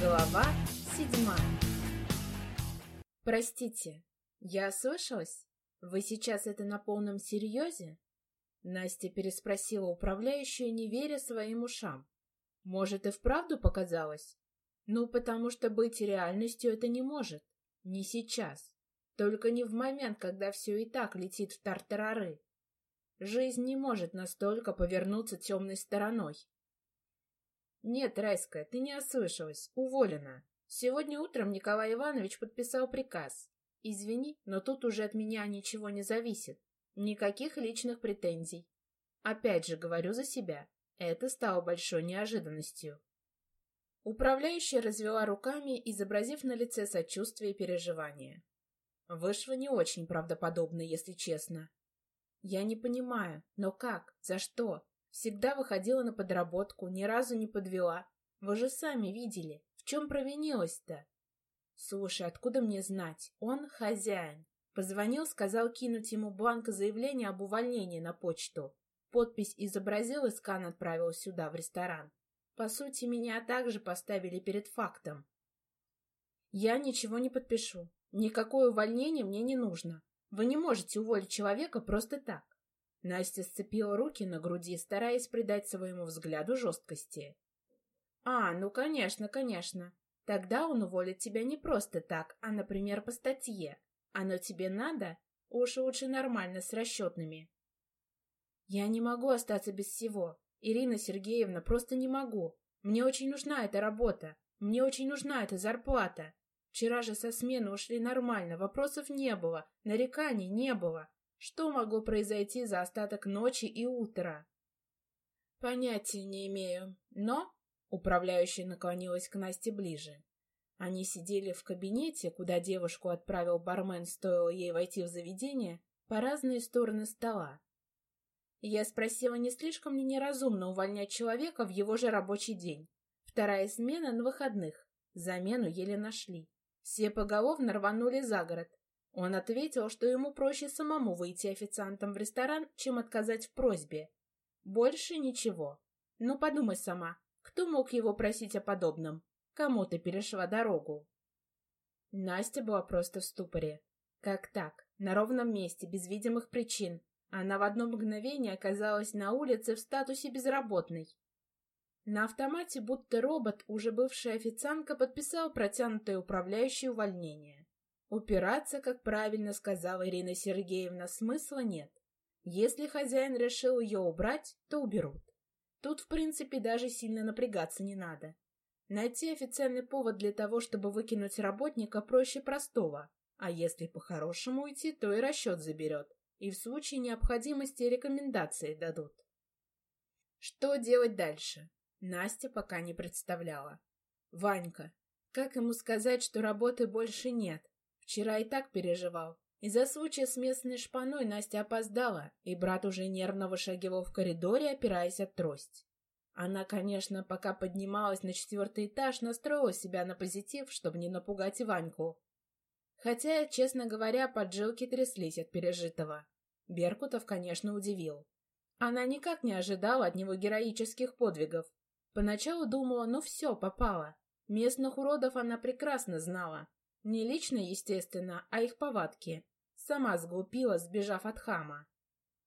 Глава седьмая Простите, я ослышалась? Вы сейчас это на полном серьезе? Настя переспросила управляющую, не веря своим ушам. Может, и вправду показалось? Ну, потому что быть реальностью это не может. Не сейчас. Только не в момент, когда все и так летит в тартарары. Жизнь не может настолько повернуться темной стороной. Нет, Райская, ты не ослышалась. Уволена. Сегодня утром Николай Иванович подписал приказ. Извини, но тут уже от меня ничего не зависит. Никаких личных претензий. Опять же говорю за себя. Это стало большой неожиданностью. Управляющая развела руками, изобразив на лице сочувствие и переживание. Вышло не очень правдоподобно, если честно. Я не понимаю, но как? За что? Всегда выходила на подработку, ни разу не подвела. Вы же сами видели. В чем провинилась-то? Слушай, откуда мне знать? Он хозяин. Позвонил, сказал кинуть ему бланк заявления об увольнении на почту. Подпись изобразил и скан отправил сюда, в ресторан. По сути, меня также поставили перед фактом. Я ничего не подпишу. Никакое увольнение мне не нужно. Вы не можете уволить человека просто так. Настя сцепила руки на груди, стараясь придать своему взгляду жесткости. «А, ну, конечно, конечно. Тогда он уволит тебя не просто так, а, например, по статье. Оно тебе надо? Уж лучше нормально, с расчетными». «Я не могу остаться без всего. Ирина Сергеевна, просто не могу. Мне очень нужна эта работа. Мне очень нужна эта зарплата. Вчера же со смены ушли нормально, вопросов не было, нареканий не было. Что могло произойти за остаток ночи и утра? Понятия не имею, но... Управляющая наклонилась к Насте ближе. Они сидели в кабинете, куда девушку отправил бармен, стоило ей войти в заведение, по разные стороны стола. Я спросила, не слишком ли неразумно увольнять человека в его же рабочий день. Вторая смена на выходных. Замену еле нашли. Все поголовно рванули за город. Он ответил, что ему проще самому выйти официантом в ресторан, чем отказать в просьбе. Больше ничего. Ну, подумай сама, кто мог его просить о подобном? Кому ты перешла дорогу? Настя была просто в ступоре. Как так? На ровном месте, без видимых причин. Она в одно мгновение оказалась на улице в статусе безработной. На автомате, будто робот, уже бывшая официантка подписала протянутое управляющее увольнение. Упираться, как правильно сказала Ирина Сергеевна, смысла нет. Если хозяин решил ее убрать, то уберут. Тут, в принципе, даже сильно напрягаться не надо. Найти официальный повод для того, чтобы выкинуть работника, проще простого. А если по-хорошему уйти, то и расчет заберет. И в случае необходимости рекомендации дадут. Что делать дальше? Настя пока не представляла. Ванька. Как ему сказать, что работы больше нет? Вчера и так переживал. Из-за случая с местной шпаной Настя опоздала, и брат уже нервно вышагивал в коридоре, опираясь от трость. Она, конечно, пока поднималась на четвертый этаж, настроила себя на позитив, чтобы не напугать Ваньку. Хотя, честно говоря, поджилки тряслись от пережитого. Беркутов, конечно, удивил. Она никак не ожидала от него героических подвигов, Поначалу думала, ну все, попала. Местных уродов она прекрасно знала. Не лично, естественно, а их повадки. Сама сглупила, сбежав от хама.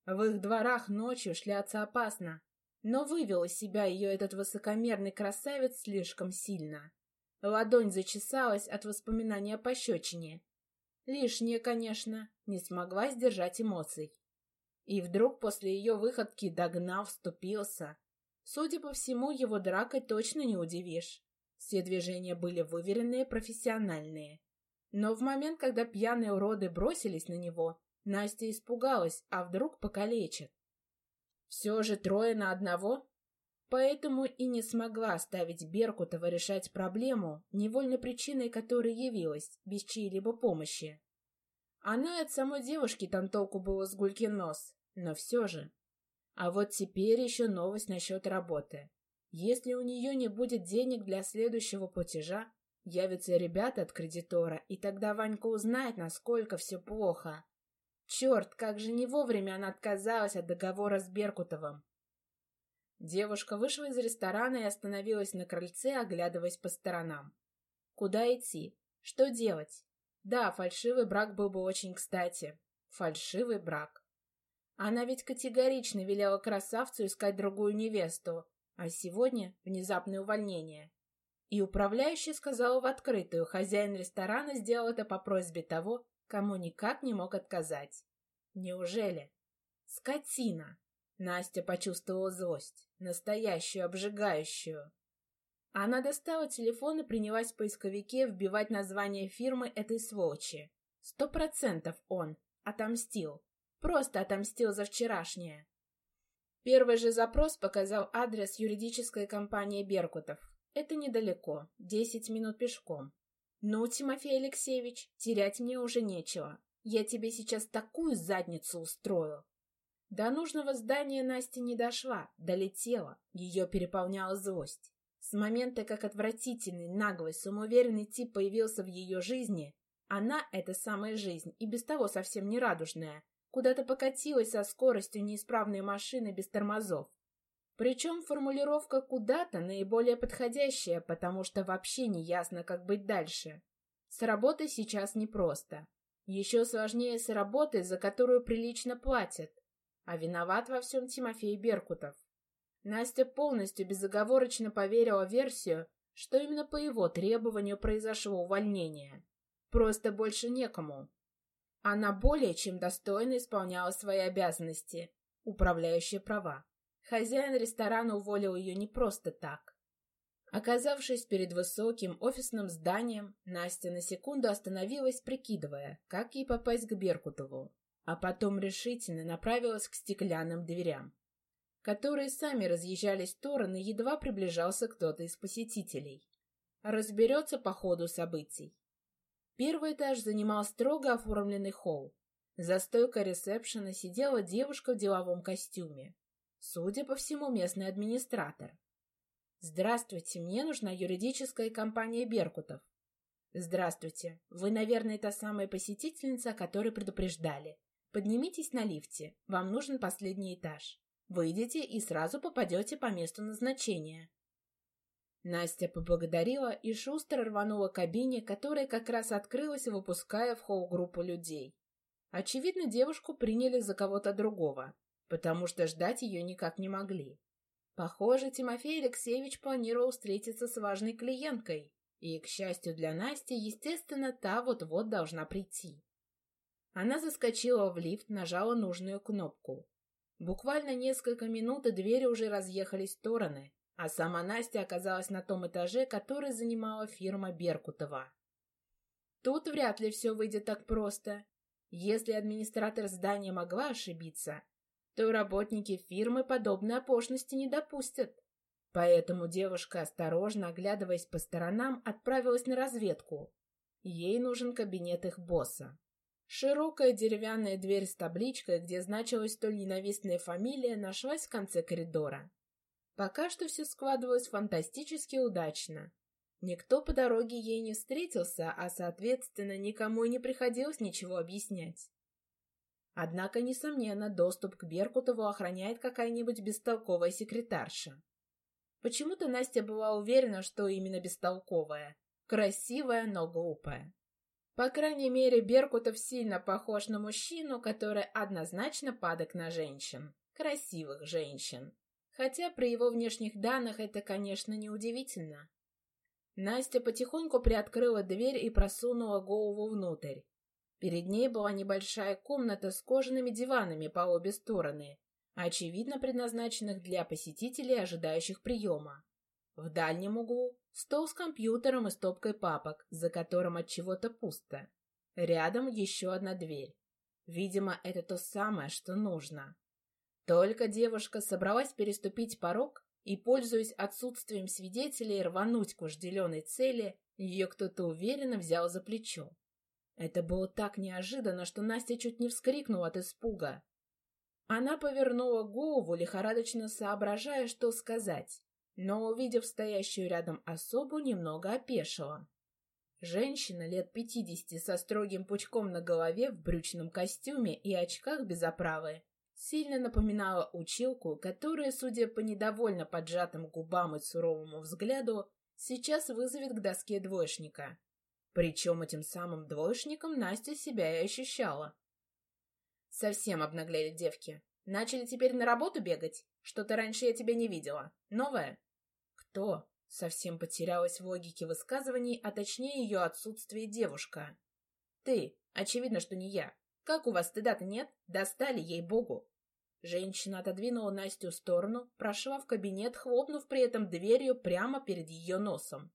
В их дворах ночью шляться опасно. Но вывел из себя ее этот высокомерный красавец слишком сильно. Ладонь зачесалась от воспоминания о пощечине. Лишнее, конечно, не смогла сдержать эмоций. И вдруг после ее выходки догнал, вступился. Судя по всему, его дракой точно не удивишь. Все движения были выверенные, профессиональные. Но в момент, когда пьяные уроды бросились на него, Настя испугалась, а вдруг покалечит. Все же трое на одного? Поэтому и не смогла оставить Беркутова решать проблему, невольной причиной которой явилась, без чьей-либо помощи. Она от самой девушки там толку было с гулькин нос, но все же. А вот теперь еще новость насчет работы. Если у нее не будет денег для следующего платежа, явятся ребята от кредитора, и тогда Ванька узнает, насколько все плохо. Черт, как же не вовремя она отказалась от договора с Беркутовым. Девушка вышла из ресторана и остановилась на крыльце, оглядываясь по сторонам. Куда идти? Что делать? Да, фальшивый брак был бы очень кстати. Фальшивый брак. Она ведь категорично велела красавцу искать другую невесту, а сегодня внезапное увольнение. И управляющий сказал в открытую, хозяин ресторана сделал это по просьбе того, кому никак не мог отказать. Неужели? Скотина! Настя почувствовала злость, настоящую, обжигающую. Она достала телефон и принялась в поисковике вбивать название фирмы этой сволочи. Сто процентов он отомстил. Просто отомстил за вчерашнее. Первый же запрос показал адрес юридической компании «Беркутов». Это недалеко, десять минут пешком. Ну, Тимофей Алексеевич, терять мне уже нечего. Я тебе сейчас такую задницу устрою. До нужного здания Настя не дошла, долетела. Ее переполняла злость. С момента, как отвратительный, наглый, самоуверенный тип появился в ее жизни, она, эта самая жизнь, и без того совсем не радужная, куда-то покатилась со скоростью неисправной машины без тормозов. Причем формулировка «куда-то» наиболее подходящая, потому что вообще не ясно, как быть дальше. С работой сейчас непросто. Еще сложнее с работой, за которую прилично платят. А виноват во всем Тимофей Беркутов. Настя полностью безоговорочно поверила версию, что именно по его требованию произошло увольнение. Просто больше некому. Она более чем достойно исполняла свои обязанности, управляющие права. Хозяин ресторана уволил ее не просто так. Оказавшись перед высоким офисным зданием, Настя на секунду остановилась, прикидывая, как ей попасть к Беркутову, а потом решительно направилась к стеклянным дверям, которые сами разъезжались в стороны, едва приближался кто-то из посетителей. Разберется по ходу событий. Первый этаж занимал строго оформленный холл. За стойкой ресепшена сидела девушка в деловом костюме. Судя по всему, местный администратор. «Здравствуйте, мне нужна юридическая компания «Беркутов». «Здравствуйте. Вы, наверное, та самая посетительница, о которой предупреждали. Поднимитесь на лифте. Вам нужен последний этаж. Выйдете и сразу попадете по месту назначения». Настя поблагодарила и шустро рванула к кабине, которая как раз открылась, выпуская в холл группу людей. Очевидно, девушку приняли за кого-то другого потому что ждать ее никак не могли. Похоже, Тимофей Алексеевич планировал встретиться с важной клиенткой, и, к счастью для Насти, естественно, та вот-вот должна прийти. Она заскочила в лифт, нажала нужную кнопку. Буквально несколько минут, и двери уже разъехались в стороны, а сама Настя оказалась на том этаже, который занимала фирма Беркутова. Тут вряд ли все выйдет так просто. Если администратор здания могла ошибиться, то работники фирмы подобной оплошности не допустят. Поэтому девушка, осторожно оглядываясь по сторонам, отправилась на разведку. Ей нужен кабинет их босса. Широкая деревянная дверь с табличкой, где значилась столь ненавистная фамилия, нашлась в конце коридора. Пока что все складывалось фантастически удачно. Никто по дороге ей не встретился, а, соответственно, никому и не приходилось ничего объяснять. Однако, несомненно, доступ к Беркутову охраняет какая-нибудь бестолковая секретарша. Почему-то Настя была уверена, что именно бестолковая. Красивая, но глупая. По крайней мере, Беркутов сильно похож на мужчину, который однозначно падок на женщин. Красивых женщин. Хотя при его внешних данных это, конечно, неудивительно. Настя потихоньку приоткрыла дверь и просунула голову внутрь. Перед ней была небольшая комната с кожаными диванами по обе стороны, очевидно предназначенных для посетителей, ожидающих приема. В дальнем углу стол с компьютером и стопкой папок, за которым от чего-то пусто. Рядом еще одна дверь. Видимо, это то самое, что нужно. Только девушка собралась переступить порог и, пользуясь отсутствием свидетелей, рвануть к вожделенной цели, ее кто-то уверенно взял за плечо. Это было так неожиданно, что Настя чуть не вскрикнула от испуга. Она повернула голову, лихорадочно соображая, что сказать, но, увидев стоящую рядом особу, немного опешила. Женщина лет пятидесяти со строгим пучком на голове в брючном костюме и очках без оправы сильно напоминала училку, которая, судя по недовольно поджатым губам и суровому взгляду, сейчас вызовет к доске двоечника. Причем этим самым двоечником Настя себя и ощущала. Совсем обнаглели девки. Начали теперь на работу бегать? Что-то раньше я тебя не видела. Новое? Кто? Совсем потерялась в логике высказываний, а точнее ее отсутствие девушка. Ты. Очевидно, что не я. Как у вас стыда-то нет? Достали, ей-богу. Женщина отодвинула Настю в сторону, прошла в кабинет, хлопнув при этом дверью прямо перед ее носом.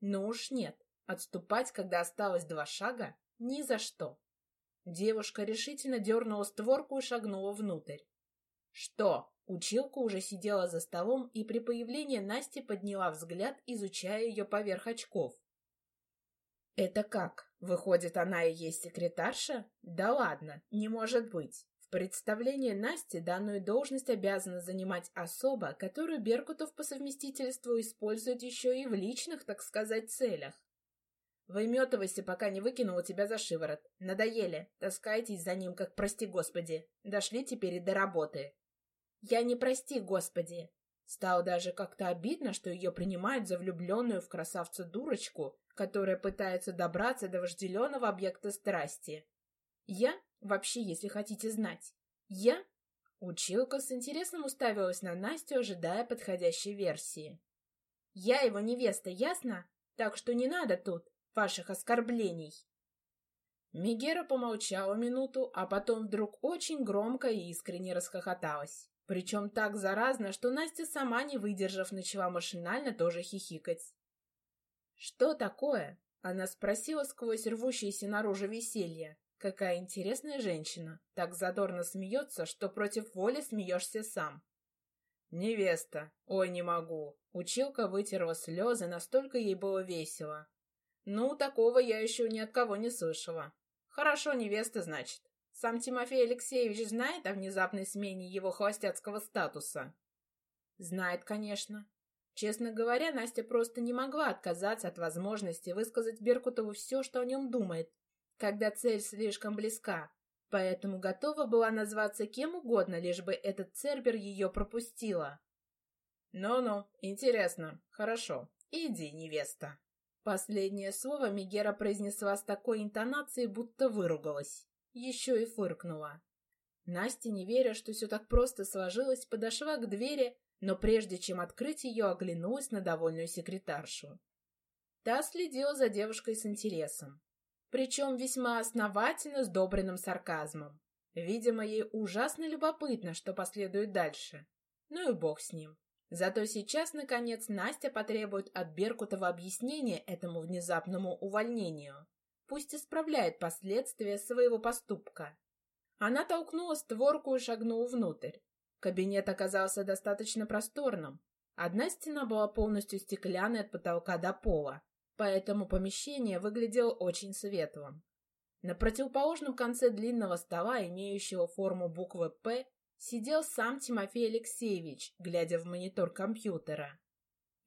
Ну уж нет, отступать, когда осталось два шага, ни за что. Девушка решительно дернула створку и шагнула внутрь. «Что?» Училка уже сидела за столом и при появлении Насти подняла взгляд, изучая ее поверх очков. «Это как? Выходит, она и есть секретарша? Да ладно, не может быть!» В представлении Насти данную должность обязана занимать особа, которую Беркутов по совместительству использует еще и в личных, так сказать, целях. Выметывайся, пока не выкинула тебя за шиворот. Надоели. Таскайтесь за ним, как прости господи. Дошли теперь и до работы. Я не прости господи. Стало даже как-то обидно, что ее принимают за влюбленную в красавца дурочку, которая пытается добраться до вожделенного объекта страсти. Я, вообще, если хотите знать, я... Училка с интересом уставилась на Настю, ожидая подходящей версии. «Я его невеста, ясно? Так что не надо тут ваших оскорблений. Мегера помолчала минуту, а потом вдруг очень громко и искренне расхохоталась. Причем так заразно, что Настя сама, не выдержав, начала машинально тоже хихикать. «Что такое?» — она спросила сквозь рвущееся наружу веселье. «Какая интересная женщина! Так задорно смеется, что против воли смеешься сам!» «Невеста! Ой, не могу!» Училка вытерла слезы, настолько ей было весело. Ну, такого я еще ни от кого не слышала. Хорошо, невеста, значит. Сам Тимофей Алексеевич знает о внезапной смене его холостяцкого статуса? Знает, конечно. Честно говоря, Настя просто не могла отказаться от возможности высказать Беркутову все, что о нем думает, когда цель слишком близка, поэтому готова была назваться кем угодно, лишь бы этот Цербер ее пропустила. «Ну-ну, интересно. Хорошо. Иди, невеста». Последнее слово Мегера произнесла с такой интонацией, будто выругалась. Еще и фыркнула. Настя, не веря, что все так просто сложилось, подошла к двери, но прежде чем открыть ее, оглянулась на довольную секретаршу. Та следила за девушкой с интересом. Причем весьма основательно, с добрым сарказмом. Видимо, ей ужасно любопытно, что последует дальше. Ну и бог с ним. Зато сейчас, наконец, Настя потребует от Беркутова объяснения этому внезапному увольнению. Пусть исправляет последствия своего поступка. Она толкнула створку и шагнула внутрь. Кабинет оказался достаточно просторным. Одна стена была полностью стеклянной от потолка до пола, поэтому помещение выглядело очень светлым. На противоположном конце длинного стола, имеющего форму буквы «П», сидел сам Тимофей Алексеевич, глядя в монитор компьютера.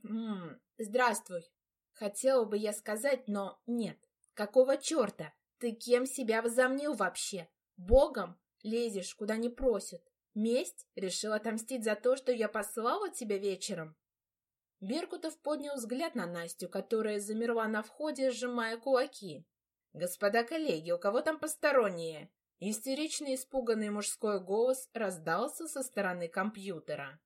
«Ммм, здравствуй. Хотела бы я сказать, но нет. Какого черта? Ты кем себя возомнил вообще? Богом? Лезешь, куда не просят. Месть? Решил отомстить за то, что я послала тебя вечером?» Беркутов поднял взгляд на Настю, которая замерла на входе, сжимая кулаки. «Господа коллеги, у кого там посторонние? Истеричный испуганный мужской голос раздался со стороны компьютера.